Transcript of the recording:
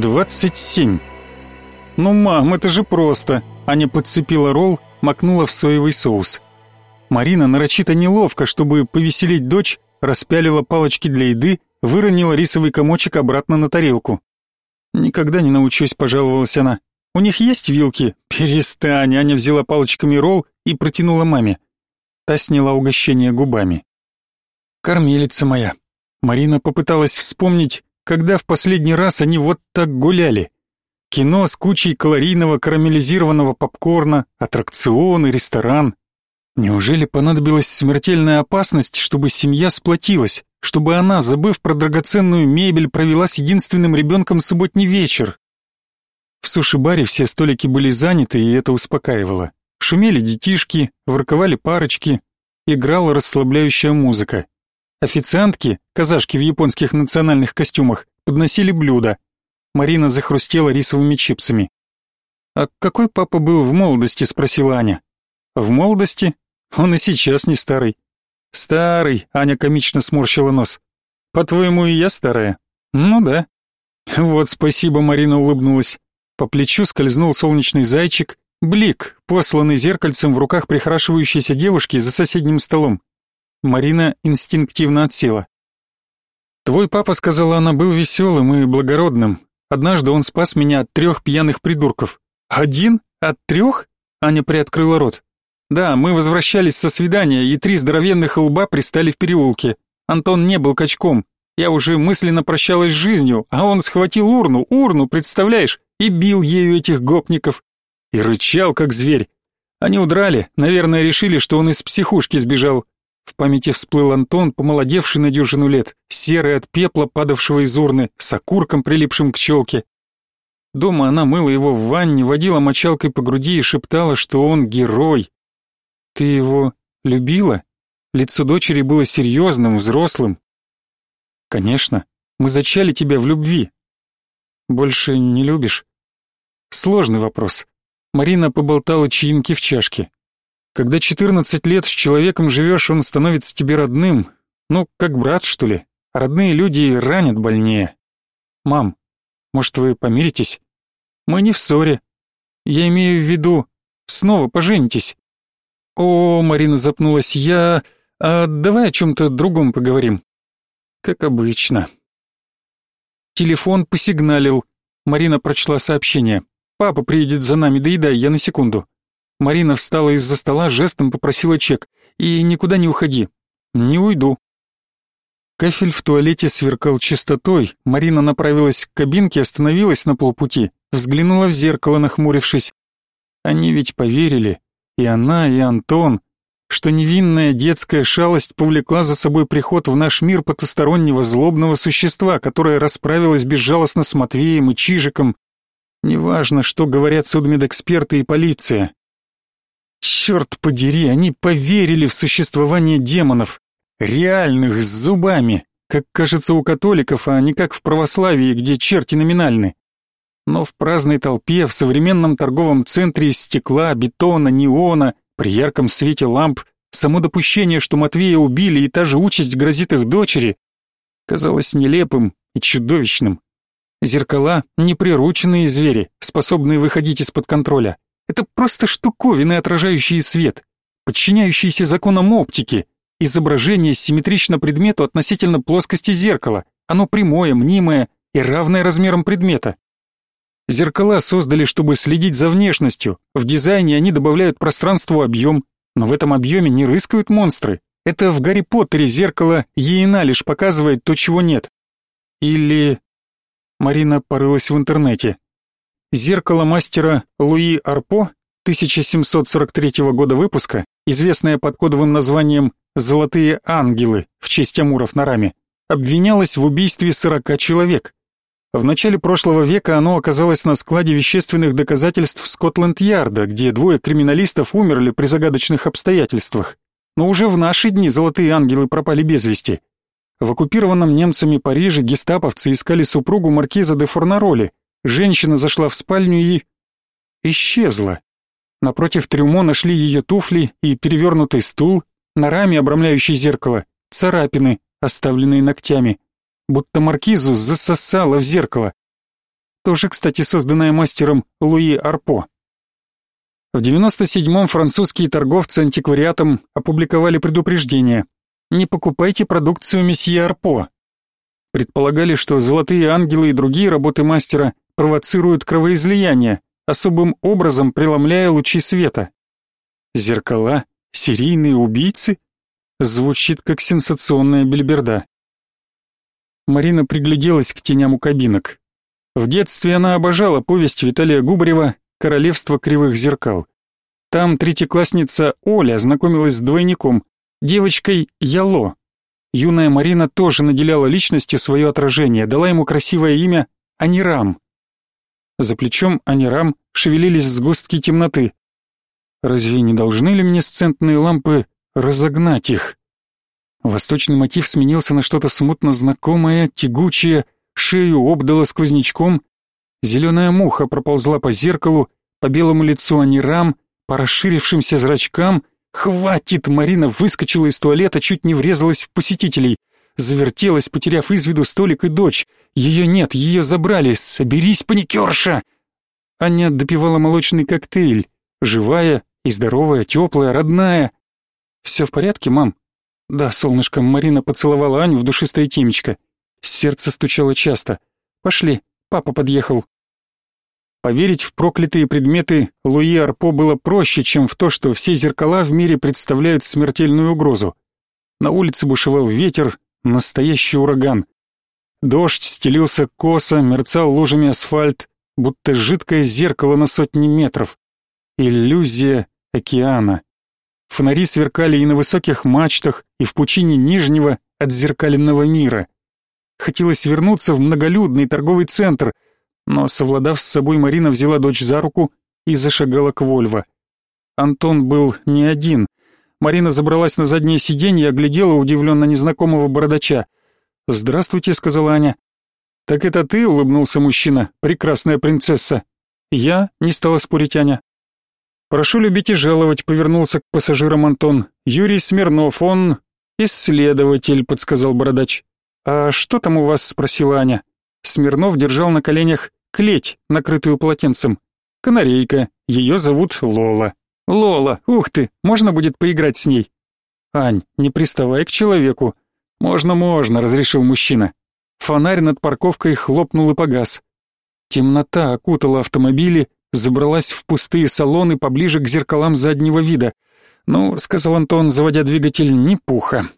27. Ну, мам, это же просто. Аня подцепила ролл, макнула в соевый соус. Марина нарочито неловко, чтобы повеселить дочь, распялила палочки для еды, выронила рисовый комочек обратно на тарелку. «Никогда не научусь», — пожаловалась она. «У них есть вилки?» «Перестань!» Аня взяла палочками ролл и протянула маме. Та сняла угощение губами. «Кормилица моя». Марина попыталась вспомнить, когда в последний раз они вот так гуляли. Кино с кучей калорийного карамелизированного попкорна, аттракционы, ресторан. Неужели понадобилась смертельная опасность, чтобы семья сплотилась, чтобы она, забыв про драгоценную мебель, провела с единственным ребенком субботний вечер? В суши-баре все столики были заняты, и это успокаивало. Шумели детишки, ворковали парочки, играла расслабляющая музыка. Официантки, казашки в японских национальных костюмах, подносили блюда. Марина захрустела рисовыми чипсами. «А какой папа был в молодости?» — спросила Аня. «В молодости? Он и сейчас не старый». «Старый», — Аня комично сморщила нос. «По-твоему, и я старая?» «Ну да». «Вот спасибо», — Марина улыбнулась. По плечу скользнул солнечный зайчик, блик, посланный зеркальцем в руках прихрашивающейся девушки за соседним столом. Марина инстинктивно отсела. «Твой папа, — сказала она, — был веселым и благородным. Однажды он спас меня от трех пьяных придурков». «Один? От трех?» — Аня приоткрыла рот. «Да, мы возвращались со свидания, и три здоровенных лба пристали в переулке. Антон не был качком. Я уже мысленно прощалась с жизнью, а он схватил урну, урну, представляешь, и бил ею этих гопников. И рычал, как зверь. Они удрали, наверное, решили, что он из психушки сбежал. В памяти всплыл Антон, помолодевший на дюжину лет, серый от пепла, падавшего из урны, с окурком, прилипшим к челке. Дома она мыла его в ванне, водила мочалкой по груди и шептала, что он герой. «Ты его любила?» Лицо дочери было серьезным, взрослым. «Конечно, мы зачали тебя в любви». «Больше не любишь?» Сложный вопрос. Марина поболтала чаинки в чашке. Когда 14 лет с человеком живешь, он становится тебе родным. Ну, как брат, что ли. Родные люди ранят больнее. Мам, может, вы помиритесь? Мы не в ссоре. Я имею в виду, снова поженитесь. О, Марина запнулась, я... А давай о чем-то другом поговорим. Как обычно. Телефон посигналил. Марина прочла сообщение. «Папа приедет за нами, доедай, я на секунду». Марина встала из-за стола, жестом попросила чек. «И никуда не уходи». «Не уйду». Кафель в туалете сверкал чистотой. Марина направилась к кабинке, остановилась на полпути, взглянула в зеркало, нахмурившись. Они ведь поверили, и она, и Антон, что невинная детская шалость повлекла за собой приход в наш мир потустороннего злобного существа, которое расправилось безжалостно с Матвеем и Чижиком. Неважно, что говорят судмедэксперты и полиция. Черт подери, они поверили в существование демонов, реальных, с зубами, как кажется у католиков, а не как в православии, где черти номинальны. Но в праздной толпе, в современном торговом центре из стекла, бетона, неона, при ярком свете ламп, само допущение, что Матвея убили и та же участь грозит их дочери, казалось нелепым и чудовищным. Зеркала — неприрученные звери, способные выходить из-под контроля. Это просто штуковины, отражающие свет, подчиняющиеся законам оптики. Изображение симметрично предмету относительно плоскости зеркала. Оно прямое, мнимое и равное размерам предмета. Зеркала создали, чтобы следить за внешностью. В дизайне они добавляют пространству объем, но в этом объеме не рыскают монстры. Это в Гарри Поттере зеркало Ейна лишь показывает то, чего нет. Или... Марина порылась в интернете. Зеркало мастера Луи Арпо 1743 года выпуска, известное под кодовым названием «Золотые ангелы» в честь амуров на раме, обвинялось в убийстве 40 человек. В начале прошлого века оно оказалось на складе вещественных доказательств Скотланд-Ярда, где двое криминалистов умерли при загадочных обстоятельствах. Но уже в наши дни золотые ангелы пропали без вести. В оккупированном немцами Париже гестаповцы искали супругу маркиза де Форнароли, Женщина зашла в спальню и... исчезла. Напротив трюмо нашли ее туфли и перевернутый стул, на раме, обрамляющей зеркало, царапины, оставленные ногтями, будто маркизу засосало в зеркало. тоже, кстати, созданная мастером Луи Арпо. В 97-м французские торговцы антиквариатом опубликовали предупреждение «Не покупайте продукцию месье Арпо». Предполагали, что золотые ангелы и другие работы мастера провоцируют кровоизлияние, особым образом преломляя лучи света. Зеркала? Серийные убийцы? Звучит как сенсационная бельберда. Марина пригляделась к теням у кабинок. В детстве она обожала повесть Виталия Губарева «Королевство кривых зеркал». Там третьеклассница Оля знакомилась с двойником, девочкой Яло. Юная Марина тоже наделяла личностью свое отражение, дала ему красивое имя Анирам. За плечом Анирам шевелились сгустки темноты. Разве не должны люминесцентные лампы разогнать их? Восточный мотив сменился на что-то смутно знакомое, тягучее, шею обдало сквознячком. Зеленая муха проползла по зеркалу, по белому лицу Анирам, по расширившимся зрачкам. «Хватит!» Марина выскочила из туалета, чуть не врезалась в посетителей. Завертелась, потеряв из виду столик и дочь. Ее нет, ее забрали. Соберись, паникерша! Аня допивала молочный коктейль. Живая и здоровая, теплая, родная. «Все в порядке, мам?» Да, солнышко, Марина поцеловала Аню в душистое темечко. Сердце стучало часто. Пошли, папа подъехал. Поверить в проклятые предметы Луи Арпо было проще, чем в то, что все зеркала в мире представляют смертельную угрозу. На улице бушевал ветер, настоящий ураган. Дождь стелился косо, мерцал лужами асфальт, будто жидкое зеркало на сотни метров. Иллюзия океана. Фонари сверкали и на высоких мачтах, и в пучине нижнего, отзеркаленного мира. Хотелось вернуться в многолюдный торговый центр, но, совладав с собой, Марина взяла дочь за руку и зашагала к Вольво. Антон был не один. Марина забралась на заднее сиденье и оглядела удивленно незнакомого бородача. «Здравствуйте», — сказала Аня. «Так это ты?» — улыбнулся мужчина. «Прекрасная принцесса». «Я?» — не стала спорить Аня. «Прошу любить и жаловать», — повернулся к пассажирам Антон. «Юрий Смирнов, он...» «Исследователь», — подсказал бородач. «А что там у вас?» — спросила Аня. Смирнов держал на коленях клеть, накрытую полотенцем. Канарейка. Ее зовут Лола. Лола, ух ты, можно будет поиграть с ней? Ань, не приставай к человеку. Можно, можно, разрешил мужчина. Фонарь над парковкой хлопнул и погас. Темнота окутала автомобили, забралась в пустые салоны поближе к зеркалам заднего вида. «Ну», — сказал Антон, заводя двигатель, — «не пуха.